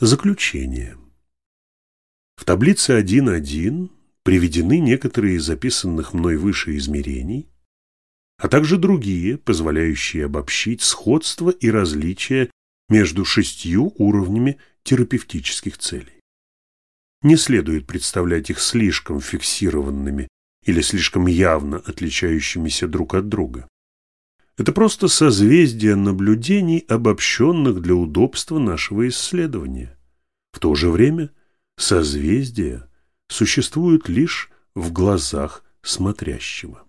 Заключение. В таблице 1.1 приведены некоторые из записанных мной выше измерений, а также другие, позволяющие обобщить сходство и различия между шестью уровнями терапевтических целей. Не следует представлять их слишком фиксированными или слишком явно отличающимися друг от друга. Это просто созвездие наблюдений, обобщенных для удобства нашего исследования. В то же время созвездия существуют лишь в глазах смотрящего.